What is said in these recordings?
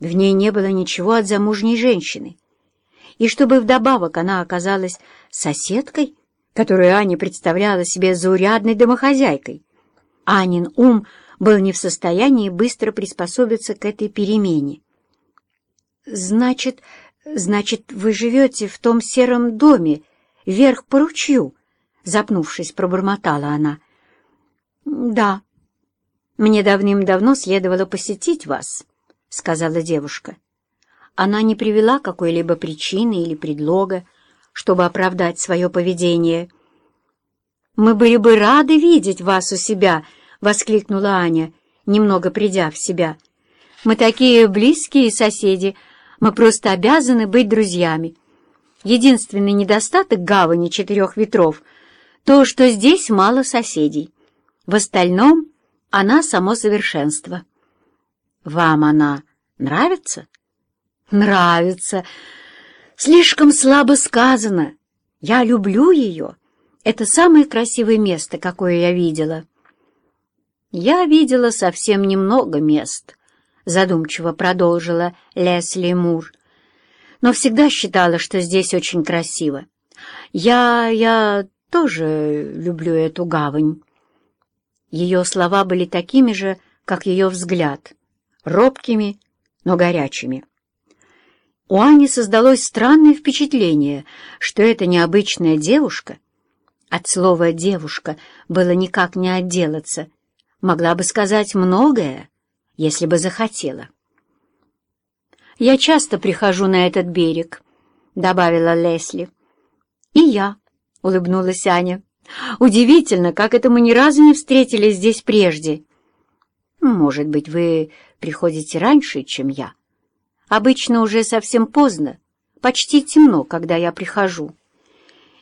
В ней не было ничего от замужней женщины. И чтобы вдобавок она оказалась соседкой, которую Аня представляла себе заурядной домохозяйкой, Анин ум был не в состоянии быстро приспособиться к этой перемене. «Значит, значит, вы живете в том сером доме, вверх по ручью?» Запнувшись, пробормотала она. «Да, мне давным-давно следовало посетить вас», — сказала девушка. Она не привела какой-либо причины или предлога, чтобы оправдать свое поведение. «Мы были бы рады видеть вас у себя», — воскликнула Аня, немного придя в себя. «Мы такие близкие соседи, мы просто обязаны быть друзьями. Единственный недостаток гавани четырех ветров — то, что здесь мало соседей. В остальном она — само совершенство». «Вам она нравится?» «Нравится. Слишком слабо сказано. Я люблю ее. Это самое красивое место, какое я видела». «Я видела совсем немного мест», — задумчиво продолжила Лесли Мур. «Но всегда считала, что здесь очень красиво. Я... я тоже люблю эту гавань». Ее слова были такими же, как ее взгляд, робкими, но горячими. У Ани создалось странное впечатление, что эта необычная девушка, от слова «девушка» было никак не отделаться, могла бы сказать многое, если бы захотела. «Я часто прихожу на этот берег», — добавила Лесли. «И я», — улыбнулась Аня. «Удивительно, как это мы ни разу не встретились здесь прежде». «Может быть, вы приходите раньше, чем я? Обычно уже совсем поздно, почти темно, когда я прихожу.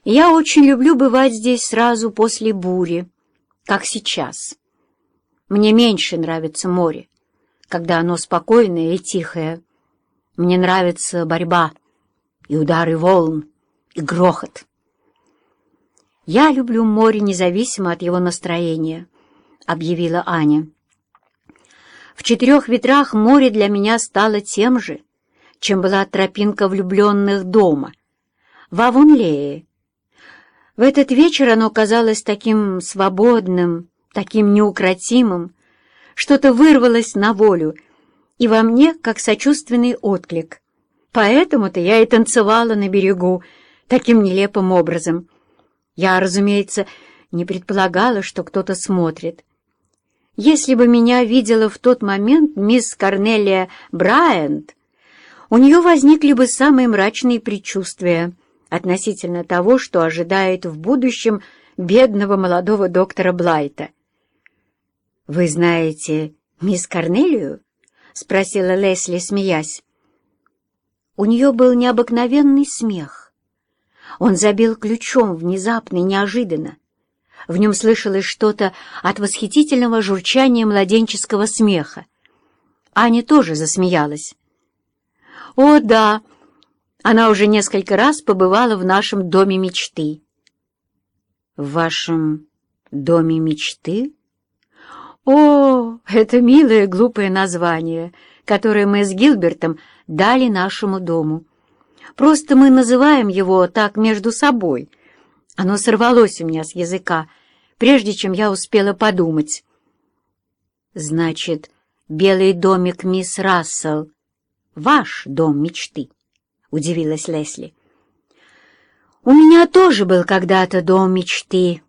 Я очень люблю бывать здесь сразу после бури, как сейчас». Мне меньше нравится море, когда оно спокойное и тихое. Мне нравится борьба и удары волн, и грохот. «Я люблю море независимо от его настроения», — объявила Аня. «В четырех ветрах море для меня стало тем же, чем была тропинка влюбленных дома, в Авунлее. В этот вечер оно казалось таким свободным, таким неукротимым, что-то вырвалось на волю, и во мне как сочувственный отклик. Поэтому-то я и танцевала на берегу таким нелепым образом. Я, разумеется, не предполагала, что кто-то смотрит. Если бы меня видела в тот момент мисс Корнелия Брайант, у нее возникли бы самые мрачные предчувствия относительно того, что ожидает в будущем бедного молодого доктора Блайта. «Вы знаете мисс Корнелию?» — спросила Лесли, смеясь. У нее был необыкновенный смех. Он забил ключом внезапно и неожиданно. В нем слышалось что-то от восхитительного журчания младенческого смеха. Аня тоже засмеялась. «О, да! Она уже несколько раз побывала в нашем доме мечты». «В вашем доме мечты?» О, это милое глупое название, которое мы с Гилбертом дали нашему дому. Просто мы называем его так между собой. Оно сорвалось у меня с языка, прежде чем я успела подумать. Значит, белый домик мисс Рассел — ваш дом мечты, — удивилась Лесли. У меня тоже был когда-то дом мечты,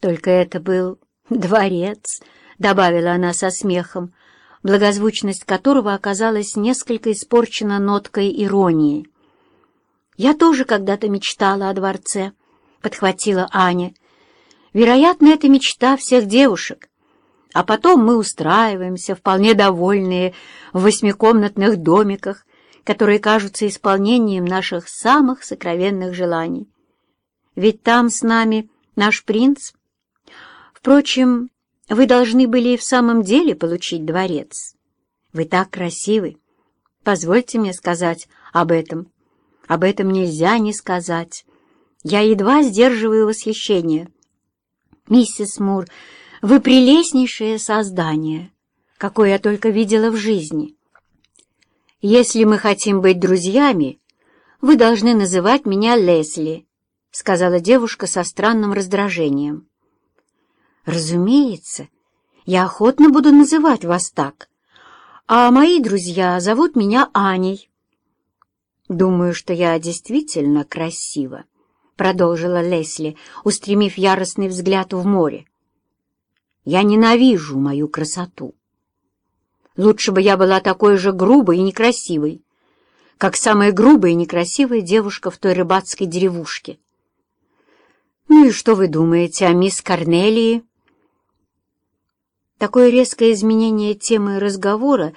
только это был дворец, — добавила она со смехом, благозвучность которого оказалась несколько испорчена ноткой иронии. «Я тоже когда-то мечтала о дворце», — подхватила Аня. «Вероятно, это мечта всех девушек. А потом мы устраиваемся, вполне довольные, в восьмикомнатных домиках, которые кажутся исполнением наших самых сокровенных желаний. Ведь там с нами наш принц. Впрочем, вы должны были и в самом деле получить дворец. Вы так красивы. Позвольте мне сказать об этом. Об этом нельзя не сказать. Я едва сдерживаю восхищение. Миссис Мур, вы прелестнейшее создание, какое я только видела в жизни. «Если мы хотим быть друзьями, вы должны называть меня Лесли», — сказала девушка со странным раздражением. «Разумеется, я охотно буду называть вас так, а мои друзья зовут меня Аней». «Думаю, что я действительно красива», — продолжила Лесли, устремив яростный взгляд в море. «Я ненавижу мою красоту. Лучше бы я была такой же грубой и некрасивой, как самая грубая и некрасивая девушка в той рыбацкой деревушке. Ну и что вы думаете о мисс Корнелии?» Такое резкое изменение темы разговора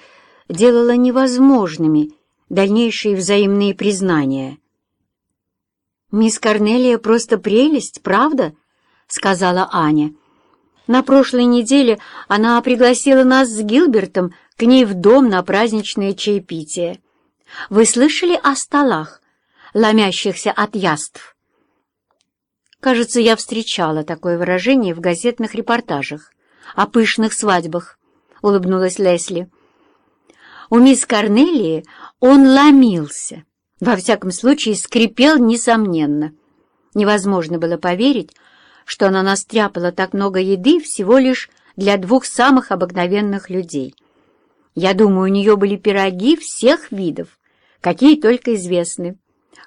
делало невозможными дальнейшие взаимные признания — «Мисс Корнелия просто прелесть, правда?» — сказала Аня. «На прошлой неделе она пригласила нас с Гилбертом к ней в дом на праздничное чаепитие. Вы слышали о столах, ломящихся от яств?» Кажется, я встречала такое выражение в газетных репортажах о пышных свадьбах, — улыбнулась Лесли. У мисс Корнелии он ломился, во всяком случае, скрипел несомненно. Невозможно было поверить, что она настряпала так много еды всего лишь для двух самых обыкновенных людей. Я думаю, у нее были пироги всех видов, какие только известны,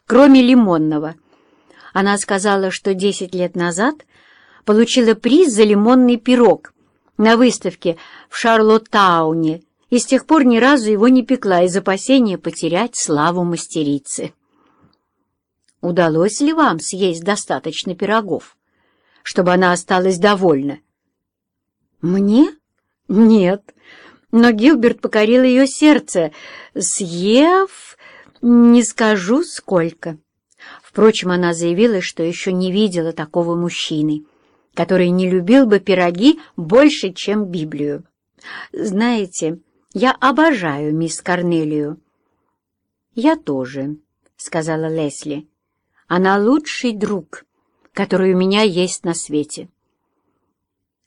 кроме лимонного. Она сказала, что десять лет назад получила приз за лимонный пирог на выставке в Шарлоттауне и с тех пор ни разу его не пекла из опасения потерять славу мастерицы. Удалось ли вам съесть достаточно пирогов, чтобы она осталась довольна? Мне? Нет. Но Гилберт покорил ее сердце, съев... не скажу сколько. Впрочем, она заявила, что еще не видела такого мужчины, который не любил бы пироги больше, чем Библию. Знаете, я обожаю мисс Корнелию». «Я тоже», — сказала Лесли. «Она лучший друг, который у меня есть на свете».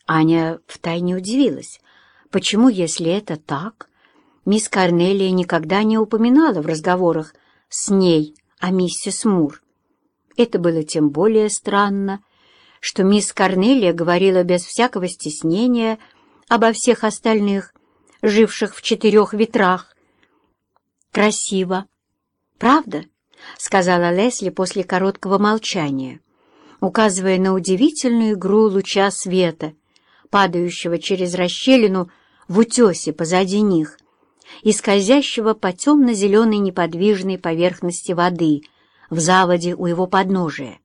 Аня втайне удивилась. Почему, если это так, мисс Корнелия никогда не упоминала в разговорах с ней о миссис Мур? Это было тем более странно, что мисс Корнелия говорила без всякого стеснения обо всех остальных, живших в четырех ветрах. «Красиво, правда?» — сказала Лесли после короткого молчания, указывая на удивительную игру луча света, падающего через расщелину в утесе позади них и скользящего по темно-зеленой неподвижной поверхности воды в заводе у его подножия.